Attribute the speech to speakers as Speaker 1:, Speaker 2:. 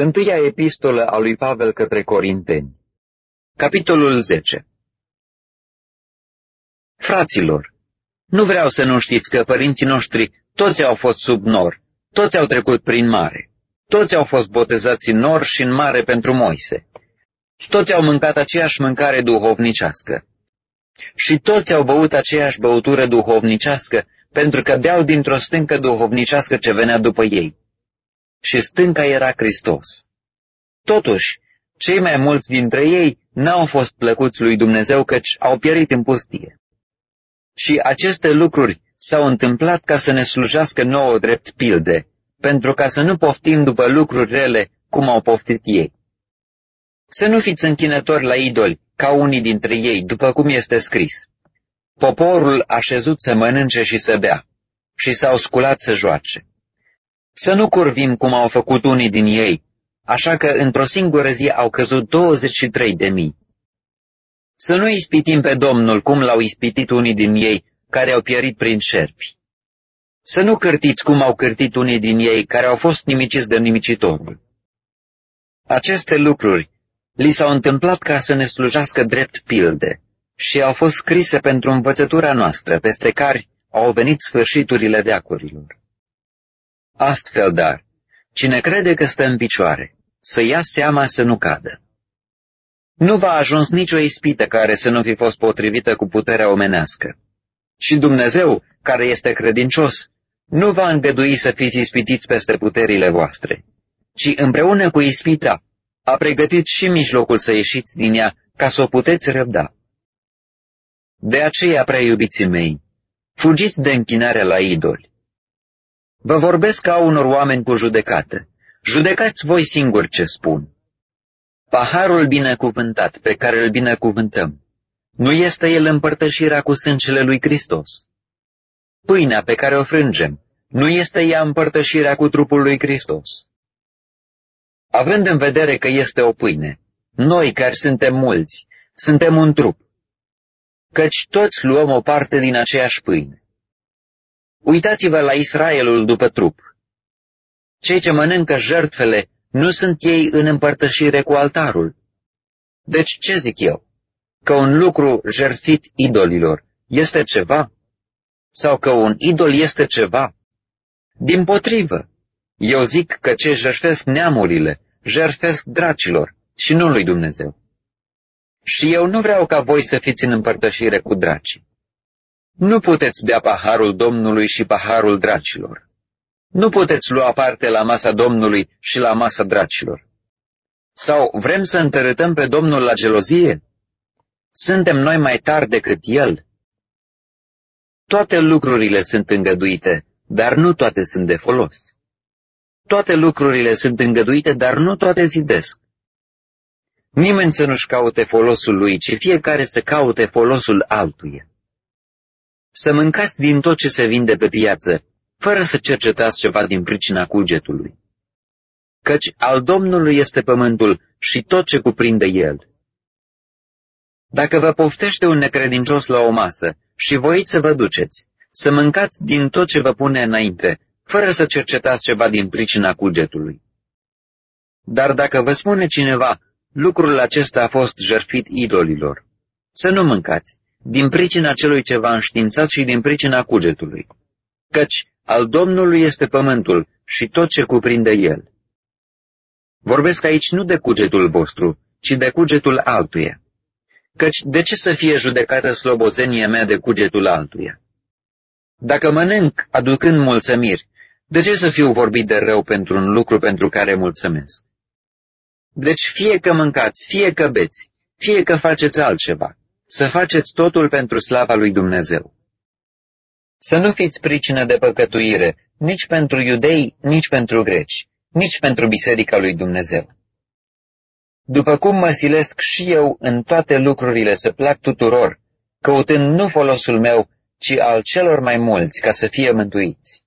Speaker 1: Întâia epistolă a lui Pavel către Corinteni Capitolul 10 Fraților, nu vreau să nu știți că părinții noștri toți au fost sub nor, toți au trecut prin mare, toți au fost botezați în nor și în mare pentru Moise. Toți au mâncat aceeași mâncare duhovnicească. Și toți au băut aceeași băutură duhovnicească, pentru că beau dintr-o stâncă duhovnicească ce venea după ei și stânca era Hristos. Totuși, cei mai mulți dintre ei n-au fost plăcuți lui Dumnezeu căci au pierit în pustie. Și aceste lucruri s-au întâmplat ca să ne slujească nouă drept pilde, pentru ca să nu poftim după lucruri rele cum au poftit ei. Să nu fiți închinători la idoli, ca unii dintre ei, după cum este scris. Poporul a șezut să mănânce și să bea, și s-au sculat să joace. Să nu curvim cum au făcut unii din ei, așa că într-o singură zi au căzut 23 de mii. Să nu ispitim pe Domnul cum l-au ispitit unii din ei care au pierit prin șerpi. Să nu cârtiți cum au cârtit unii din ei care au fost nimiciți de nimicitorul. Aceste lucruri li s-au întâmplat ca să ne slujească drept pilde și au fost scrise pentru învățătura noastră, peste care au venit sfârșiturile deacurilor. Astfel, dar, cine crede că stă în picioare, să ia seama să nu cadă. Nu va ajuns nicio ispită care să nu fi fost potrivită cu puterea omenească. Și Dumnezeu, care este credincios, nu va îngădui să fiți ispitiți peste puterile voastre, ci împreună cu ispita a pregătit și mijlocul să ieșiți din ea ca să o puteți răbda. De aceea, prea iubiții mei, fugiți de închinarea la idoli. Vă vorbesc ca unor oameni cu judecată. Judecați voi singuri ce spun. Paharul binecuvântat pe care îl binecuvântăm, nu este el împărtășirea cu sângele lui Hristos? Pâinea pe care o frângem, nu este ea împărtășirea cu trupul lui Hristos? Având în vedere că este o pâine, noi care suntem mulți, suntem un trup, căci toți luăm o parte din aceeași pâine. Uitați-vă la Israelul după trup. Cei ce mănâncă jertfele nu sunt ei în împărtășire cu altarul. Deci ce zic eu? Că un lucru jertfit idolilor este ceva? Sau că un idol este ceva? Din potrivă, eu zic că ce jertfesc neamurile, jertfesc dracilor și nu lui Dumnezeu. Și eu nu vreau ca voi să fiți în împărtășire cu dracii. Nu puteți bea paharul Domnului și paharul dracilor. Nu puteți lua parte la masa Domnului și la masa dracilor. Sau vrem să întărâtăm pe Domnul la gelozie? Suntem noi mai tari decât El? Toate lucrurile sunt îngăduite, dar nu toate sunt de folos. Toate lucrurile sunt îngăduite, dar nu toate zidesc. Nimeni să nu-și caute folosul lui, ci fiecare să caute folosul altuia să mâncați din tot ce se vinde pe piață, fără să cercetați ceva din pricina cugetului. Căci al Domnului este pământul și tot ce cuprinde el. Dacă vă poftește un necredincios la o masă și voiți să vă duceți, să mâncați din tot ce vă pune înainte, fără să cercetați ceva din pricina cugetului. Dar dacă vă spune cineva, lucrul acesta a fost jertfit idolilor, să nu mâncați, din pricina celui ce v-a înștiințat și din pricina cugetului. Căci al Domnului este pământul și tot ce cuprinde el. Vorbesc aici nu de cugetul vostru, ci de cugetul altuia. Căci de ce să fie judecată slobozenia mea de cugetul altuia? Dacă mănânc aducând mulțămiri, de ce să fiu vorbit de rău pentru un lucru pentru care mulțumesc? Deci fie că mâncați, fie că beți, fie că faceți altceva, să faceți totul pentru slava lui Dumnezeu. Să nu fiți pricină de păcătuire, nici pentru iudei, nici pentru greci, nici pentru biserica lui Dumnezeu. După cum mă silesc și eu în toate lucrurile să plac tuturor, căutând nu folosul meu, ci al celor mai mulți ca să fie mântuiți.